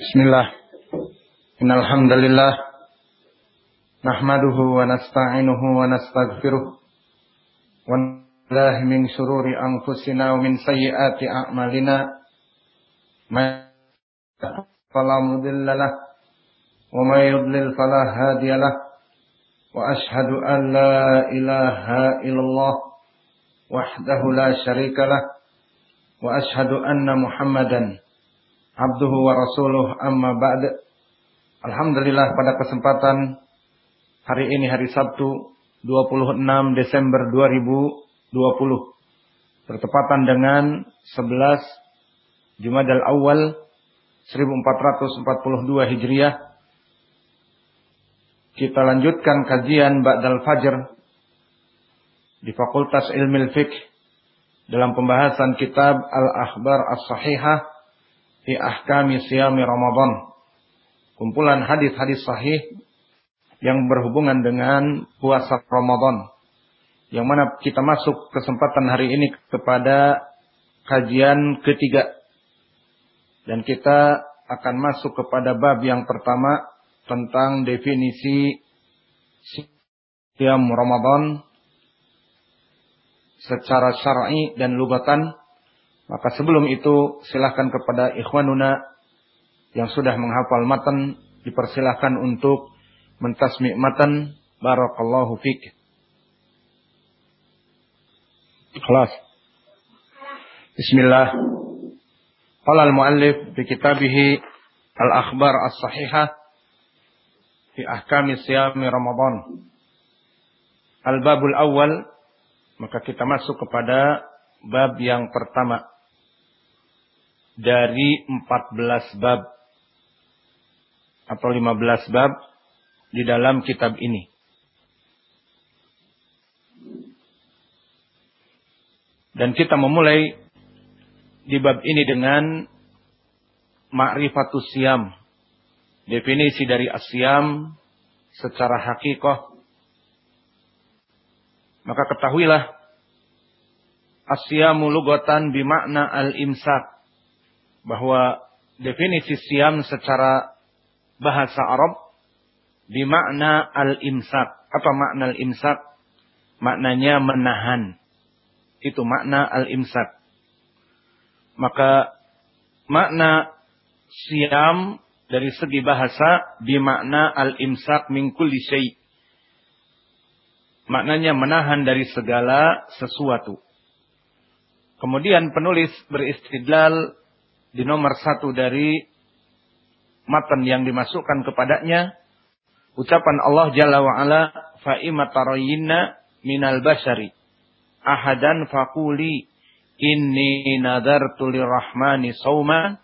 Bismillah. Innal hamdalillah nahmaduhu wa nasta'inuhu wa nastaghfiruh. Wa na'udzu min shururi anfusina wa min sayyiati a'malina. May fala wa may yudlil fala hadiya lah. Wa ashhadu an la ilaha illallah wahdahu la syarika lah. Wa ashhadu anna muhammadan abduhu wa rasuluh amma ba'd. Alhamdulillah pada kesempatan hari ini hari Sabtu 26 Desember 2020 bertepatan dengan 11 Jumadal Awal 1442 Hijriah kita lanjutkan kajian Ba'dal Fajr di Fakultas Ilmu Fiqh dalam pembahasan kitab Al-Akhbar As-Sahihah fi ahkami siyami Ramadan. Kumpulan hadis-hadis sahih yang berhubungan dengan puasa Ramadan. Yang mana kita masuk kesempatan hari ini kepada kajian ketiga. Dan kita akan masuk kepada bab yang pertama tentang definisi siam Ramadan secara syar'i dan lugatan maka sebelum itu silahkan kepada ikhwanuna yang sudah menghafal matan dipersilahkan untuk mentasmi matan barakallahu fik. Ikhlas. Bismillah. Qala al-muallif fi kitabih Al-Akhbar As-Sahihah fi ahkami siyami Ramadan. Al-babul awal maka kita masuk kepada bab yang pertama dari 14 bab atau 15 bab di dalam kitab ini. Dan kita memulai di bab ini dengan ma'rifatus siam. Definisi dari asyam secara hakikoh. Maka ketahuilah asyamu lugatan bimakna al-imsak bahwa definisi siam secara bahasa Arab bimakna al-imsak. Apa makna al-imsak? Maknanya menahan. Itu makna al-imsak. Maka makna siam dari segi bahasa bimakna al-imsak min kulli. Maknanya menahan dari segala sesuatu. Kemudian penulis beristidlal di nomor satu dari matan yang dimasukkan kepadanya ucapan Allah Jalla wa Ala fa imatarayinna minal bashari ahadan faquli inni nadartu lirrahmani sawma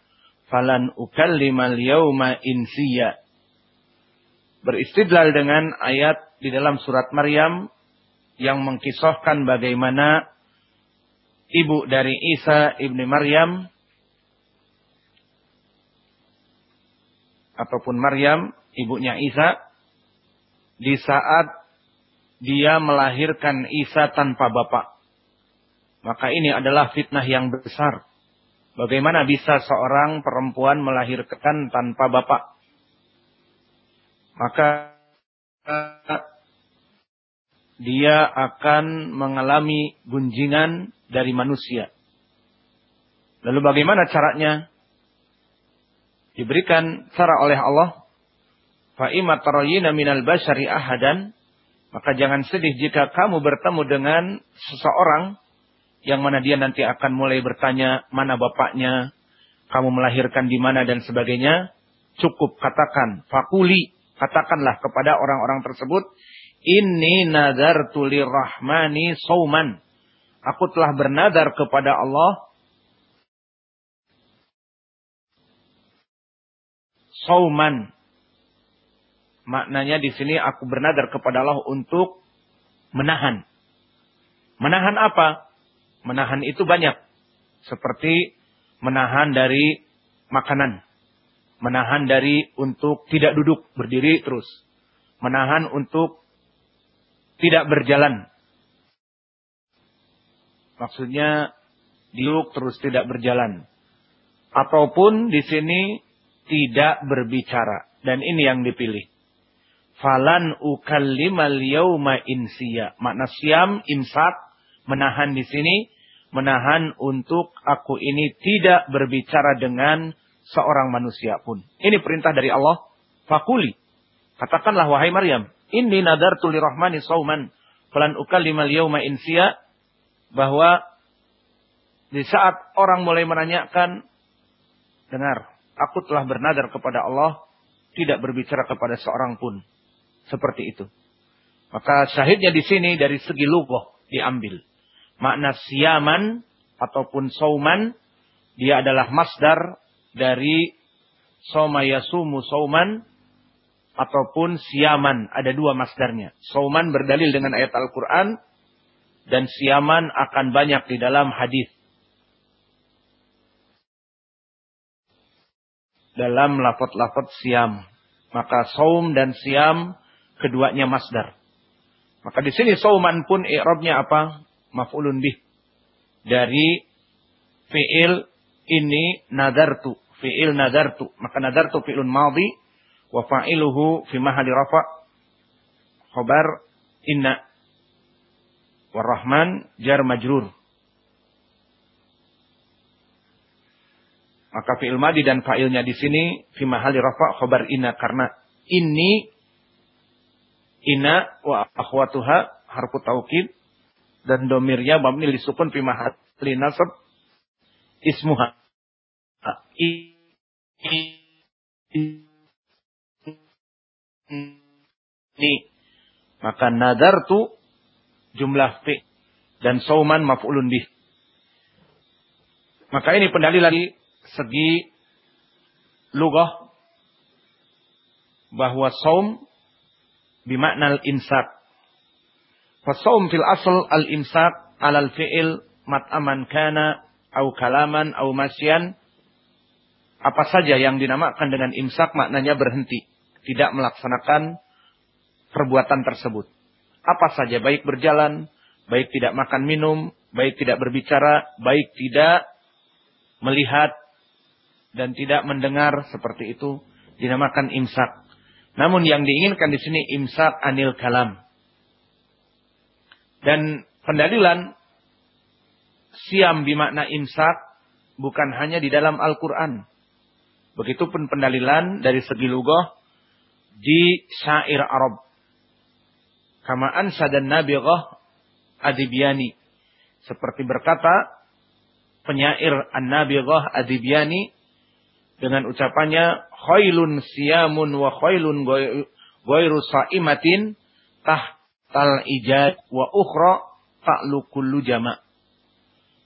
falan ukallimal yawma insiya. Beristidlal dengan ayat di dalam surat Maryam yang mengkisahkan bagaimana ibu dari Isa ibni Maryam ataupun Maryam, ibunya Isa, di saat dia melahirkan Isa tanpa bapak. Maka ini adalah fitnah yang besar. Bagaimana bisa seorang perempuan melahirkan tanpa bapak? Maka dia akan mengalami gunjingan dari manusia. Lalu bagaimana caranya? Diberikan cara oleh Allah fa minal ahadan maka jangan sedih jika kamu bertemu dengan seseorang yang mana dia nanti akan mulai bertanya mana bapaknya, kamu melahirkan di mana dan sebagainya. Cukup katakan, fakuli, katakanlah kepada orang-orang tersebut, ini nazar tulir rahmani sauman. Aku telah bernadar kepada Allah sauman. Maknanya di sini aku bernadar kepada Allah untuk menahan. Menahan apa? Menahan itu banyak. Seperti menahan dari makanan. Menahan dari untuk tidak duduk, berdiri terus. Menahan untuk tidak berjalan. Maksudnya duduk terus tidak berjalan. Ataupun di sini tidak berbicara. Dan ini yang dipilih. Falan ukallimal yauma insiya. Makna siam, imsak, menahan di sini. Menahan untuk aku ini tidak berbicara dengan seorang manusia pun. Ini perintah dari Allah. Fakuli. Katakanlah wahai Maryam. Inni nadartu lirahmani sauman. Falan ukallimal yauma insiya. Bahwa di saat orang mulai menanyakan. Dengar. Aku telah bernadar kepada Allah. Tidak berbicara kepada seorang pun. Seperti itu. Maka syahidnya di sini dari segi lugoh diambil. Makna siaman ataupun sauman. Dia adalah masdar dari soma yasumu sauman ataupun siaman. Ada dua masdarnya. Sauman berdalil dengan ayat Al-Quran. Dan siaman akan banyak di dalam hadis. Dalam lafad-lafad siam. Maka saum dan siam keduanya masdar. Maka di sini sauman pun i'rabnya apa? Maf'ulun bih. Dari fi'il ini nadartu fi'il nadartu. Maka nadartu fi'ilun madhi wa fa'iluhu fi mahali rafa khabar inna warrahman jar majrur. Maka fi'il madhi dan fa'ilnya di sini fi mahali rafa khabar inna karena ini inna wa akhwatuha harfu taukid dan domirnya mabni lisukun fi mahali nasab ismuha. Ini maka nadar tu jumlah fi dan sauman maf'ulun bih. Maka ini pendali lagi segi lugah bahwa saum bimakna al-imsak. Fasaum fil asl al-imsak alal fi'il mat'aman kana au kalaman au masyan apa saja yang dinamakan dengan imsak maknanya berhenti. Tidak melaksanakan perbuatan tersebut. Apa saja baik berjalan, baik tidak makan minum, baik tidak berbicara, baik tidak melihat dan tidak mendengar seperti itu dinamakan imsak. Namun yang diinginkan di sini imsak anil kalam. Dan pendalilan siam bimakna imsak bukan hanya di dalam Al-Quran. Begitupun pendalilan dari segi lugah di syair Arab. Kama ansa dan nabighah adibyani. Seperti berkata penyair an-nabighah adibyani dengan ucapannya khailun siyamun wa khailun ghairu sa'imatin tahtal ijad wa ukhra ta'lu kullu jama'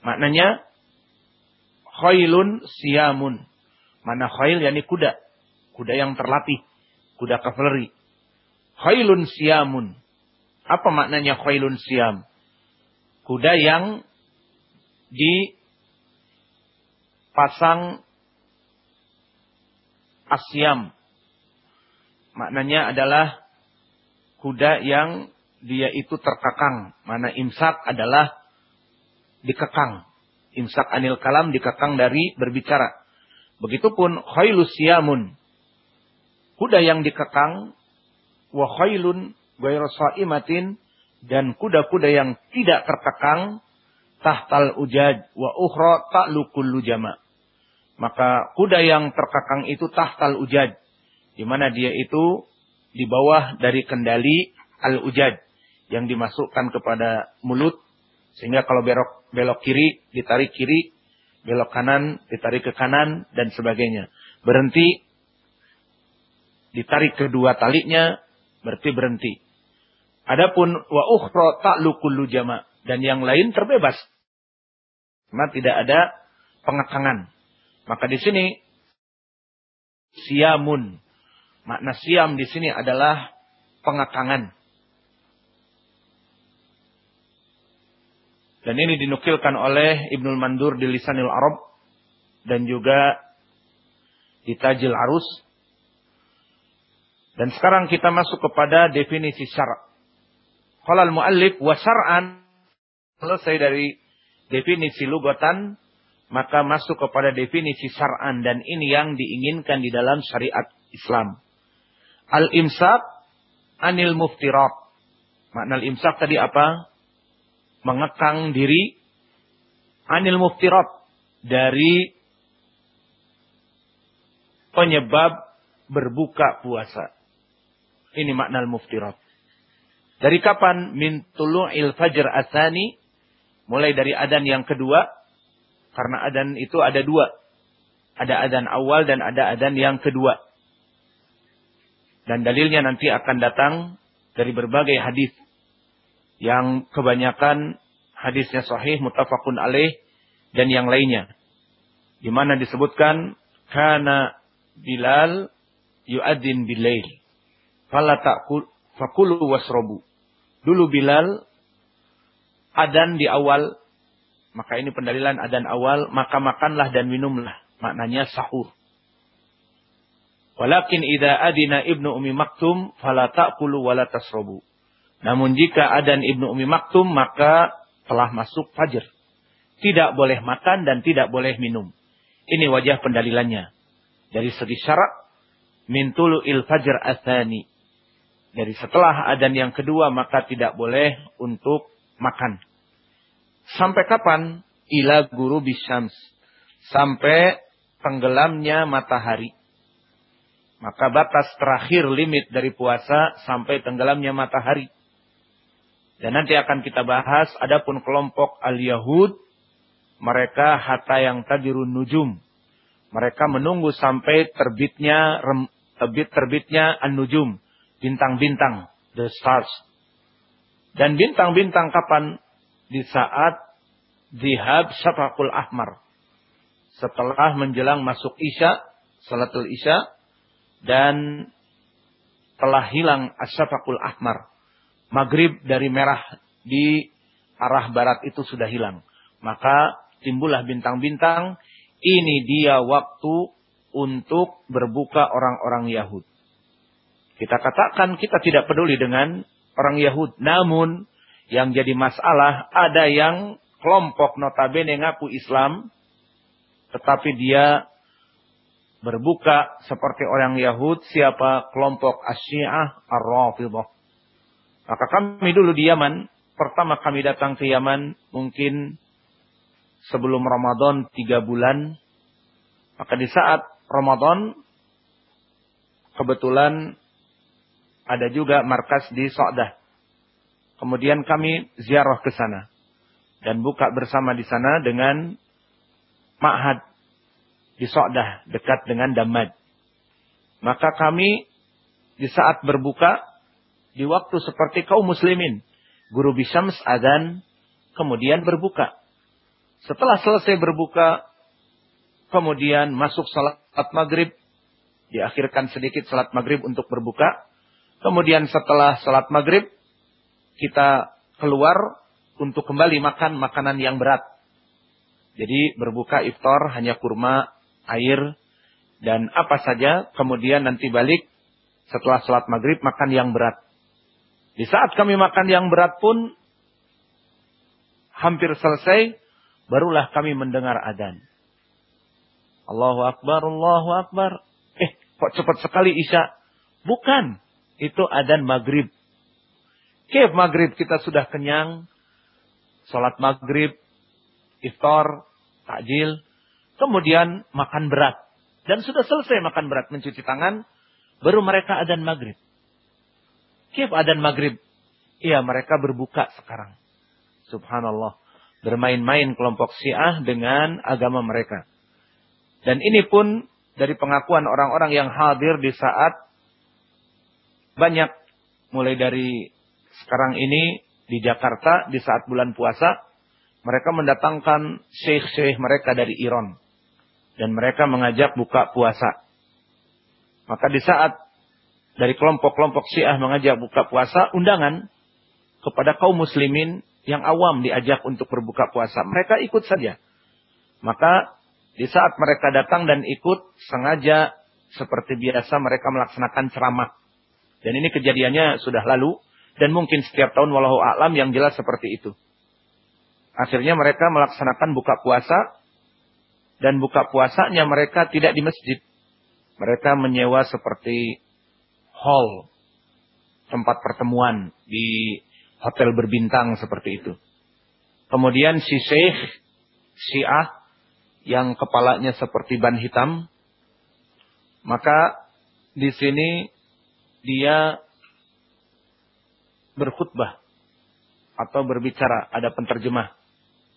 maknanya khailun siyamun Mana khail yakni kuda. Kuda yang terlatih. Kuda kavaleri. Khailun siamun. Apa maknanya khailun siam? Kuda yang dipasang asyam. Maknanya adalah kuda yang dia itu terkekang. Mana imsak adalah dikekang. Imsak anil kalam dikekang dari berbicara. Begitupun khailus siyamun. Kuda yang dikekang. Wa khailun sa'imatin. Dan kuda-kuda yang tidak terkekang. Tahtal ujaj. Wa ukhra ta'lu kullu jama. Maka kuda yang terkekang itu tahtal ujaj. Di mana dia itu di bawah dari kendali al-ujaj. Yang dimasukkan kepada mulut. Sehingga kalau belok, belok kiri, ditarik kiri, belok kanan, ditarik ke kanan, dan sebagainya. Berhenti, ditarik kedua talinya, berarti berhenti. Adapun wa ukhra ta'lu kullu jama' dan yang lain terbebas. Karena tidak ada pengekangan. Maka di sini siamun. Makna siam di sini adalah pengekangan. Dan ini dinukilkan oleh Ibnul Mandur di Lisanil Arab dan juga di Tajil Arus. Dan sekarang kita masuk kepada definisi syara. Qala al-muallif wa syar'an selesai dari definisi lugatan maka masuk kepada definisi syar'an dan ini yang diinginkan di dalam syariat Islam. Al-imsak anil muftirat. Makna al-imsak tadi apa? Mengekang diri anil muftirat dari penyebab berbuka puasa. Ini makna al-muftirat. Dari kapan min tulu'il fajr asani mulai dari adan yang kedua karena adan itu ada dua. Ada adan awal dan ada adan yang kedua. Dan dalilnya nanti akan datang dari berbagai hadis yang kebanyakan hadisnya sahih mutafakun alaih dan yang lainnya. Di mana disebutkan karena Bilal yu'adzin bilail. Fala fakulu wasrobu. Dulu Bilal adan di awal maka ini pendalilan adan awal, maka makanlah dan minumlah. Maknanya sahur. Walakin idza adina ibnu umi maktum fala ta'kulu wala tasrobu. Namun jika adan ibnu umi maktum maka telah masuk fajar. Tidak boleh makan dan tidak boleh minum. Ini wajah pendalilannya. Dari segi syarat mintulu il fajr asani. Dari setelah adan yang kedua maka tidak boleh untuk makan. Sampai kapan? Ila guru bisyams. Sampai tenggelamnya matahari. Maka batas terakhir limit dari puasa sampai tenggelamnya matahari. Dan nanti akan kita bahas adapun kelompok al-Yahud. Mereka hata yang tadirun nujum. Mereka menunggu sampai terbitnya terbit terbitnya an-nujum, bintang-bintang, the stars. Dan bintang-bintang kapan di saat zihab syafaqul ahmar. Setelah menjelang masuk isya, salatul isya, dan telah hilang asyafaqul ahmar. Maghrib dari merah di arah barat itu sudah hilang. Maka timbullah bintang-bintang. Ini dia waktu untuk berbuka orang-orang Yahud. Kita katakan kita tidak peduli dengan orang Yahud. Namun yang jadi masalah ada yang kelompok notabene ngaku Islam tetapi dia berbuka seperti orang Yahud siapa kelompok Asyiah Ar-Rafidhah. Maka kami dulu di Yaman, pertama kami datang ke Yaman mungkin sebelum Ramadan tiga bulan. Maka di saat Ramadan kebetulan ada juga markas di Sa'dah. Kemudian kami ziarah ke sana dan buka bersama di sana dengan ma'had di So'dah dekat dengan Damad. Maka kami di saat berbuka di waktu seperti kaum muslimin, guru Bisyams adzan kemudian berbuka. Setelah selesai berbuka kemudian masuk salat maghrib diakhirkan sedikit salat maghrib untuk berbuka. Kemudian setelah salat maghrib kita keluar untuk kembali makan makanan yang berat. Jadi berbuka iftar hanya kurma, air, dan apa saja. Kemudian nanti balik setelah sholat maghrib makan yang berat. Di saat kami makan yang berat pun hampir selesai, barulah kami mendengar adan. Allahu Akbar, Allahu Akbar. Eh, kok cepat sekali Isya? Bukan, itu adan maghrib. Kif maghrib kita sudah kenyang. Sholat maghrib, iftar, takjil. Kemudian makan berat. Dan sudah selesai makan berat, mencuci tangan. Baru mereka adan maghrib. Kif adan maghrib? Iya mereka berbuka sekarang. Subhanallah. Bermain-main kelompok syiah dengan agama mereka. Dan ini pun dari pengakuan orang-orang yang hadir di saat banyak mulai dari sekarang ini di Jakarta di saat bulan puasa mereka mendatangkan syekh-syekh mereka dari Iran dan mereka mengajak buka puasa. Maka di saat dari kelompok-kelompok Syiah mengajak buka puasa, undangan kepada kaum muslimin yang awam diajak untuk berbuka puasa. Mereka ikut saja. Maka di saat mereka datang dan ikut, sengaja seperti biasa mereka melaksanakan ceramah. Dan ini kejadiannya sudah lalu. Dan mungkin setiap tahun walau a'lam yang jelas seperti itu. Akhirnya mereka melaksanakan buka puasa. dan buka puasanya mereka tidak di masjid. Mereka menyewa seperti hall, tempat pertemuan di hotel berbintang seperti itu. Kemudian si Syekh Syiah yang kepalanya seperti ban hitam, maka di sini dia berkhutbah atau berbicara, ada penterjemah.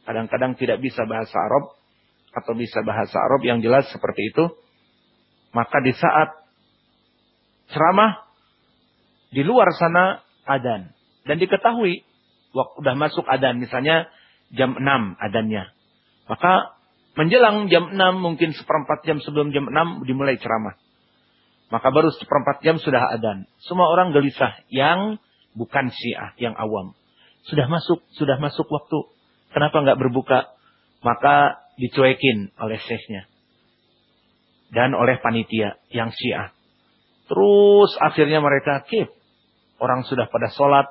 Kadang-kadang tidak bisa bahasa Arab atau bisa bahasa Arab yang jelas seperti itu. Maka di saat ceramah di luar sana adan dan diketahui waktu sudah masuk adan misalnya jam 6 adannya. Maka menjelang jam 6 mungkin seperempat jam sebelum jam 6 dimulai ceramah. Maka baru seperempat jam sudah adan. Semua orang gelisah yang bukan syiah, yang awam. Sudah masuk, sudah masuk waktu. Kenapa nggak berbuka? Maka dicuekin oleh syekhnya. Dan oleh panitia yang syiah. Terus akhirnya mereka keep. Orang sudah pada sholat,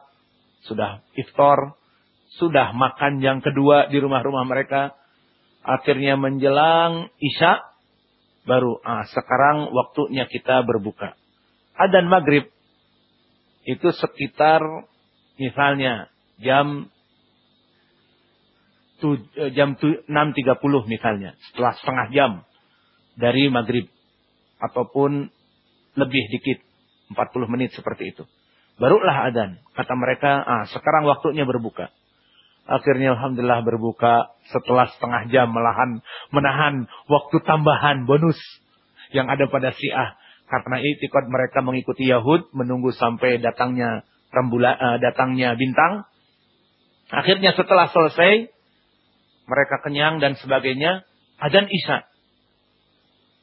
sudah iftar, sudah makan yang kedua di rumah-rumah mereka. Akhirnya menjelang isya, baru ah, sekarang waktunya kita berbuka. Adan maghrib itu sekitar misalnya jam Eh, jam 6.30 misalnya. Setelah setengah jam dari maghrib. Ataupun lebih dikit. 40 menit seperti itu. Barulah adan. Kata mereka, ah sekarang waktunya berbuka. Akhirnya Alhamdulillah berbuka setelah setengah jam melahan, menahan waktu tambahan bonus yang ada pada Syiah. Karena itikad mereka mengikuti Yahud menunggu sampai datangnya rembulan, uh, datangnya bintang. Akhirnya setelah selesai mereka kenyang dan sebagainya, adan isya.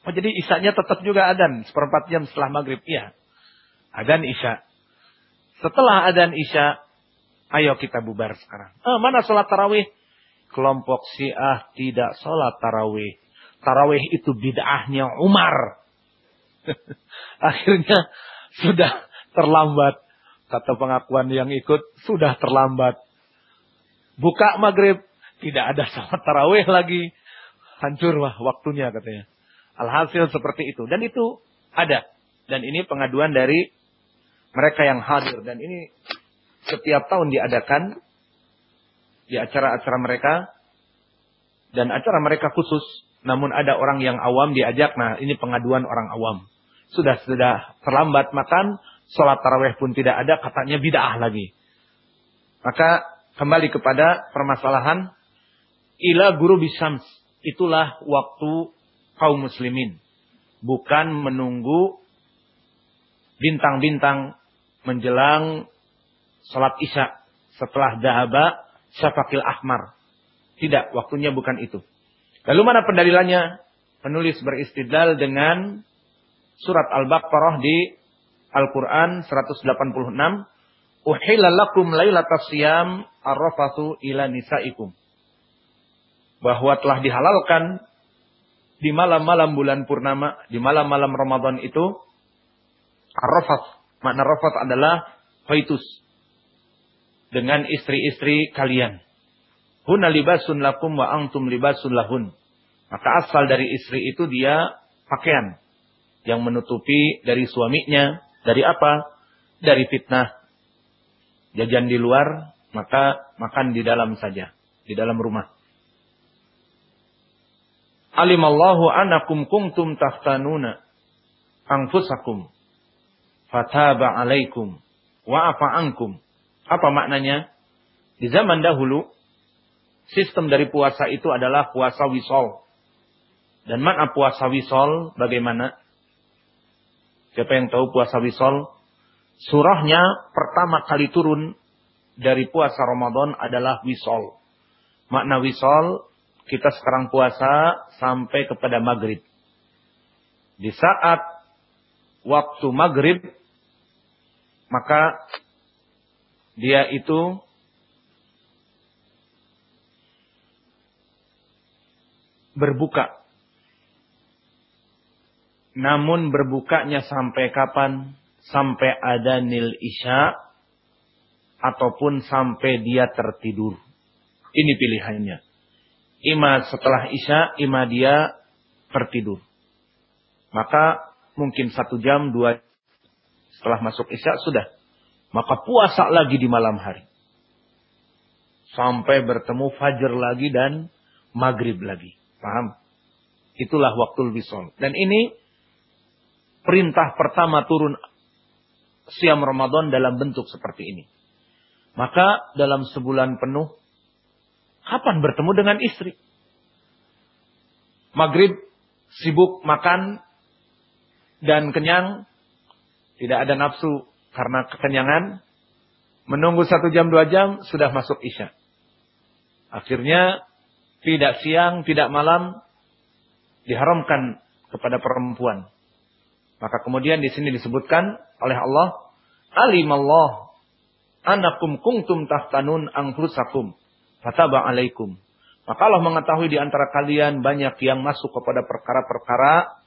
Oh, jadi isanya tetap juga adan, seperempat jam setelah maghrib. Iya, adan isya. Setelah adan isya, ayo kita bubar sekarang. Ah, mana sholat tarawih? Kelompok syiah tidak sholat tarawih. Tarawih itu bid'ahnya Umar. Akhirnya sudah terlambat. Kata pengakuan yang ikut, sudah terlambat. Buka maghrib, tidak ada salat tarawih lagi. Hancur wah waktunya katanya. Alhasil seperti itu. Dan itu ada. Dan ini pengaduan dari mereka yang hadir. Dan ini setiap tahun diadakan di acara-acara mereka. Dan acara mereka khusus. Namun ada orang yang awam diajak. Nah ini pengaduan orang awam. Sudah sudah terlambat makan. Sholat tarawih pun tidak ada. Katanya bid'ah lagi. Maka kembali kepada permasalahan ila guru bisams. Itulah waktu kaum muslimin. Bukan menunggu bintang-bintang menjelang salat isya setelah dahaba syafaqil ahmar. Tidak, waktunya bukan itu. Lalu mana pendalilannya? Penulis beristidlal dengan surat Al-Baqarah di Al-Quran 186. Uhilla lakum laylatas siyam arrafatu ila nisaikum bahwa telah dihalalkan di malam-malam bulan purnama, di malam-malam Ramadan itu arafat. Makna rafat adalah faitus dengan istri-istri kalian. Huna libasun lakum wa antum libasun lahun. Maka asal dari istri itu dia pakaian yang menutupi dari suaminya. Dari apa? Dari fitnah. Jajan di luar, maka makan di dalam saja. Di dalam rumah alimallahu anakum kuntum taftanuna anfusakum fataba alaikum wa afa ankum. Apa maknanya? Di zaman dahulu sistem dari puasa itu adalah puasa wisol. Dan mana puasa wisol bagaimana? Siapa yang tahu puasa wisol? Surahnya pertama kali turun dari puasa Ramadan adalah wisol. Makna wisol kita sekarang puasa sampai kepada maghrib. Di saat waktu maghrib, maka dia itu berbuka. Namun berbukanya sampai kapan? Sampai ada nil isya ataupun sampai dia tertidur. Ini pilihannya. Ima setelah Isya, ima dia tertidur. Maka mungkin satu jam, dua setelah masuk isya sudah. Maka puasa lagi di malam hari. Sampai bertemu fajar lagi dan maghrib lagi. Paham? Itulah waktu wisol. Dan ini perintah pertama turun siam Ramadan dalam bentuk seperti ini. Maka dalam sebulan penuh, kapan bertemu dengan istri? Maghrib sibuk makan dan kenyang, tidak ada nafsu karena kekenyangan, menunggu satu jam dua jam sudah masuk isya. Akhirnya tidak siang, tidak malam diharamkan kepada perempuan. Maka kemudian di sini disebutkan oleh Allah, alimallah anakum kuntum tahtanun angfusakum fataba alaikum. Maka Allah mengetahui di antara kalian banyak yang masuk kepada perkara-perkara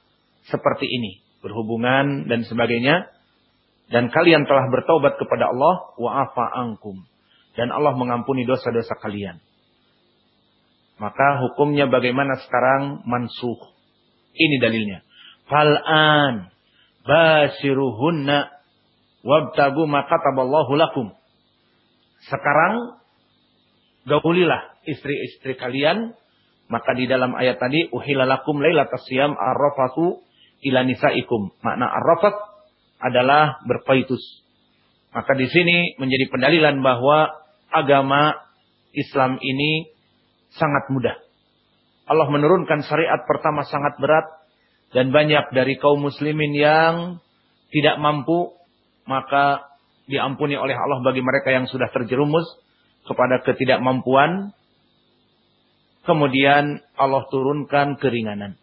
seperti ini, berhubungan dan sebagainya. Dan kalian telah bertaubat kepada Allah wa afa angkum. Dan Allah mengampuni dosa-dosa kalian. Maka hukumnya bagaimana sekarang mansuh. Ini dalilnya. Fal'an basiruhunna wabtagu maka taballahu lakum. Sekarang gaulilah istri-istri kalian maka di dalam ayat tadi uhilalakum lailatas siyam arrafatu ila nisaikum. Makna arrafat adalah berpaitus. Maka di sini menjadi pendalilan bahwa agama Islam ini sangat mudah. Allah menurunkan syariat pertama sangat berat dan banyak dari kaum muslimin yang tidak mampu maka diampuni oleh Allah bagi mereka yang sudah terjerumus kepada ketidakmampuan. Kemudian Allah turunkan keringanan.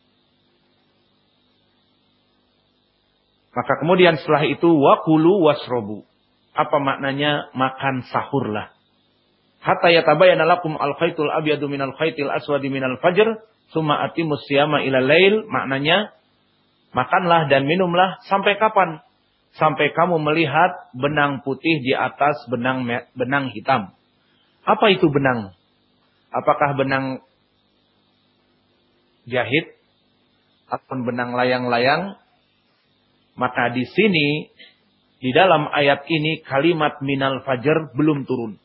Maka kemudian setelah itu wakulu wasrobu. Apa maknanya? Makan sahurlah. Hatta yatabayyana lakum al-khaytul abyadu minal khaytil aswadi minal fajr summa atimus siyama ila lail. Maknanya makanlah dan minumlah sampai kapan? Sampai kamu melihat benang putih di atas benang benang hitam. Apa itu benang? Apakah benang jahit atau benang layang-layang? Maka di sini di dalam ayat ini kalimat minal fajr belum turun.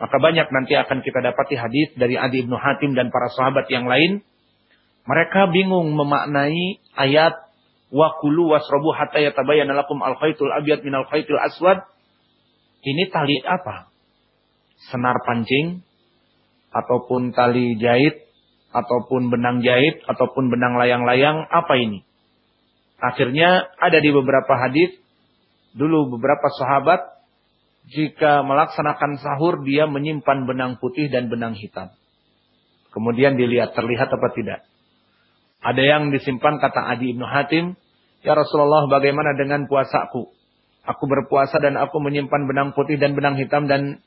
Maka banyak nanti akan kita dapati hadis dari Adi ibnu Hatim dan para sahabat yang lain. Mereka bingung memaknai ayat wa kulu wasrobu hatta yatabayyana lakum al-khaytul abyad al khaytil aswad. Ini tali apa? Senar pancing ataupun tali jahit ataupun benang jahit ataupun benang layang-layang apa ini? Akhirnya ada di beberapa hadis dulu beberapa sahabat jika melaksanakan sahur dia menyimpan benang putih dan benang hitam. Kemudian dilihat terlihat apa tidak. Ada yang disimpan kata Adi Ibnu Hatim, Ya Rasulullah bagaimana dengan puasaku? Aku berpuasa dan aku menyimpan benang putih dan benang hitam dan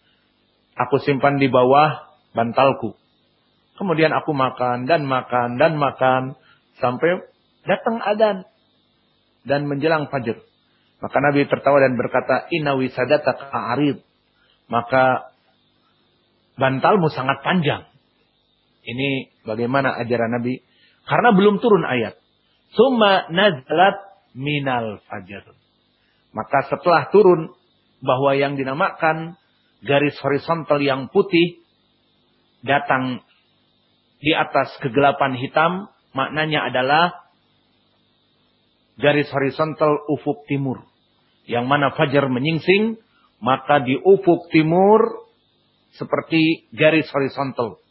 aku simpan di bawah bantalku. Kemudian aku makan dan makan dan makan sampai datang adan dan menjelang fajar. Maka Nabi tertawa dan berkata, Inna wisadata ka'arid. Maka bantalmu sangat panjang. Ini bagaimana ajaran Nabi? Karena belum turun ayat. Summa nazalat minal fajar. Maka setelah turun bahwa yang dinamakan garis horizontal yang putih datang di atas kegelapan hitam, maknanya adalah garis horizontal ufuk timur. Yang mana fajar menyingsing, maka di ufuk timur seperti garis horizontal.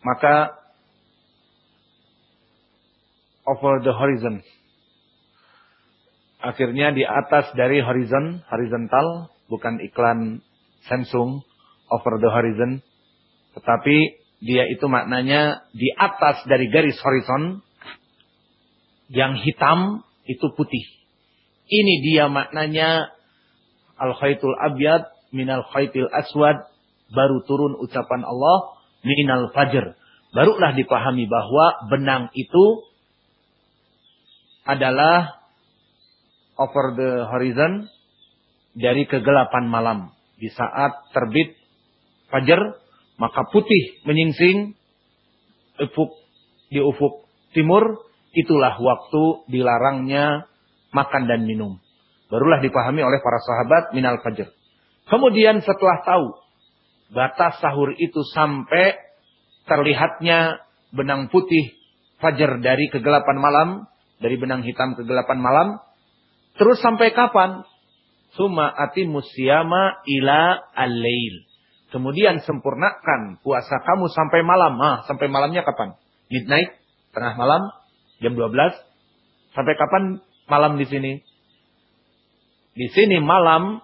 Maka over the horizon. Akhirnya di atas dari horizon, horizontal, bukan iklan Samsung, over the horizon. Tetapi dia itu maknanya di atas dari garis horizon, yang hitam itu putih. Ini dia maknanya al-khaytul abyad minal khaytil aswad baru turun ucapan Allah minal fajr. Barulah dipahami bahwa benang itu adalah over the horizon dari kegelapan malam. Di saat terbit fajar, maka putih menyingsing ufuk di ufuk timur, itulah waktu dilarangnya makan dan minum. Barulah dipahami oleh para sahabat minal fajr. Kemudian setelah tahu batas sahur itu sampai terlihatnya benang putih fajar dari kegelapan malam, dari benang hitam kegelapan malam, terus sampai kapan? Suma ati musyama ila al-lail. Kemudian sempurnakan puasa kamu sampai malam. Ah, sampai malamnya kapan? Midnight, tengah malam, jam 12. Sampai kapan malam di sini? Di sini malam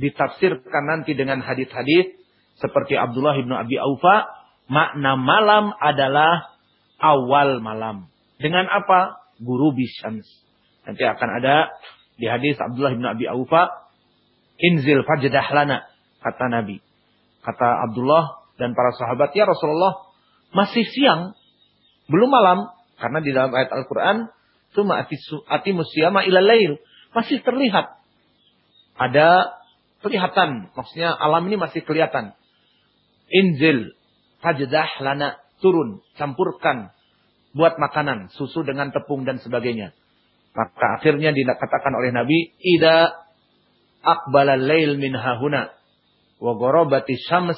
ditafsirkan nanti dengan hadis-hadis seperti Abdullah ibnu Abi Aufa, makna malam adalah awal malam. Dengan apa? Guru bisyams. Nanti akan ada di hadis Abdullah ibnu Abi Aufa, inzil fajdah lana, kata Nabi. Kata Abdullah dan para sahabat, ya Rasulullah, masih siang, belum malam. Karena di dalam ayat Al-Quran, Suma ati musyama ila lail. Masih terlihat. Ada kelihatan. Maksudnya alam ini masih kelihatan. Inzil. Fajdah lana. Turun. Campurkan. Buat makanan. Susu dengan tepung dan sebagainya. Maka akhirnya dikatakan oleh Nabi. Ida akbala lail min hahuna wa gorobati syams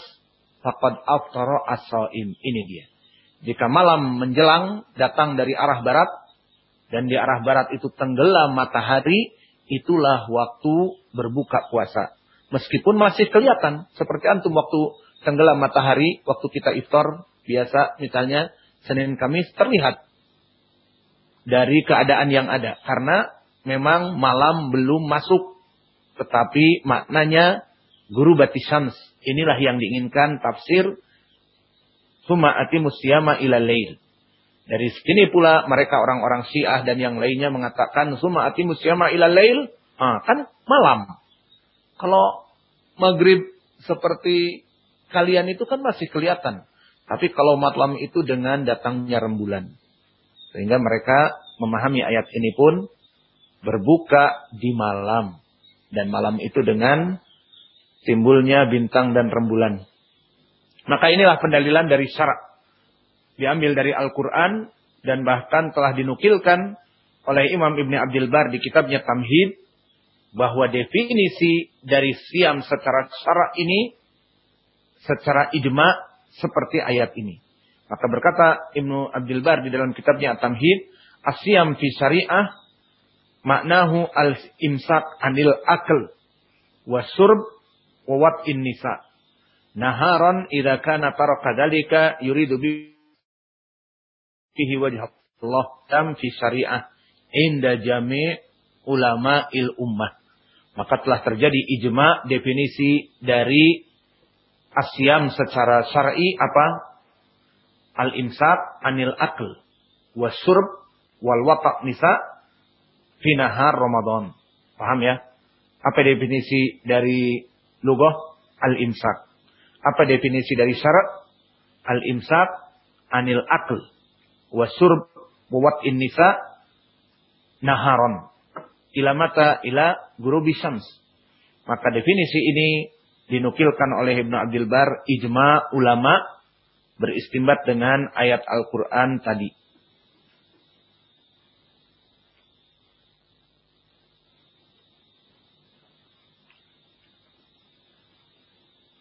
faqad aftara as-saim. Ini dia. Jika malam menjelang datang dari arah barat dan di arah barat itu tenggelam matahari, itulah waktu berbuka puasa. Meskipun masih kelihatan seperti antum waktu tenggelam matahari, waktu kita iftar biasa misalnya Senin Kamis terlihat dari keadaan yang ada karena memang malam belum masuk tetapi maknanya guru batisams. Inilah yang diinginkan tafsir Suma atimus siyama ila lail. Dari sini pula mereka orang-orang Syiah dan yang lainnya mengatakan suma atimus siyama ila lail. Ah, kan malam. Kalau maghrib seperti kalian itu kan masih kelihatan. Tapi kalau malam itu dengan datangnya rembulan. Sehingga mereka memahami ayat ini pun berbuka di malam. Dan malam itu dengan timbulnya bintang dan rembulan. Maka inilah pendalilan dari syarak. Diambil dari Al-Quran dan bahkan telah dinukilkan oleh Imam Ibn Abdul Bar di kitabnya Tamhid. Bahwa definisi dari siam secara syarak ini secara ijma seperti ayat ini. Maka berkata Ibnu Abdul Bar di dalam kitabnya Tamhid, asyam fi syariah maknahu al-imsak anil akal wa surb wa nisa. Naharan idza kana yuridu wajh Allah tam fi syariah inda jami' ulama il ummah. Maka telah terjadi ijma definisi dari asyam secara syar'i apa? Al-imsak anil akl wasyurb wal wata' nisa fi nahar Ramadan. Paham ya? Apa definisi dari lugah al-imsak? Apa definisi dari syarat? Al-imsak anil akl. Wasurb buat nisa naharon. Ila mata ila guru bisams. Maka definisi ini dinukilkan oleh Ibnu Abdul Bar ijma ulama beristimbat dengan ayat Al-Quran tadi.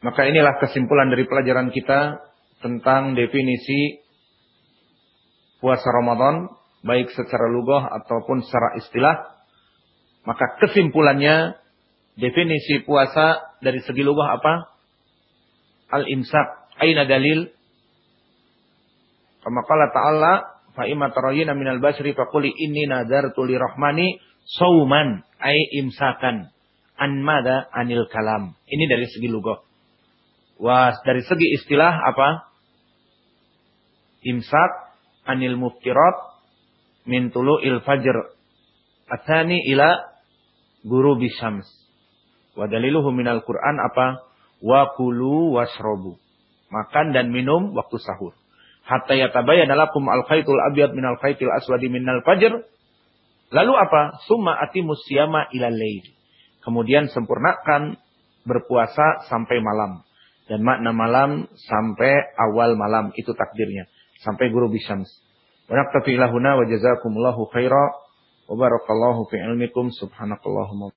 Maka inilah kesimpulan dari pelajaran kita tentang definisi puasa Ramadan, baik secara lugah ataupun secara istilah. Maka kesimpulannya, definisi puasa dari segi lugah apa? Al-imsak. Aina dalil? Kama qala ta'ala, fa'ima tarayina minal basri faquli inni nadartu rahmani sauman ay imsakan an mada anil kalam. Ini dari segi lugah. Was dari segi istilah apa? Imsak anil muftirat min il fajr atani ila guru bisams. Wa daliluhu minal Qur'an apa? Wa kulu wasrobu. Makan dan minum waktu sahur. Hatta yatabayyana lakum al-khaytul abyad minal khaytil aswadi minal fajr. Lalu apa? Summa atimus siyama ila lail. Kemudian sempurnakan berpuasa sampai malam. Dan makna malam sampai awal malam itu takdirnya. Sampai guru bisams. Wa naqtafi ilahuna wa jazakumullahu khaira wa barakallahu fi ilmikum subhanakallahumma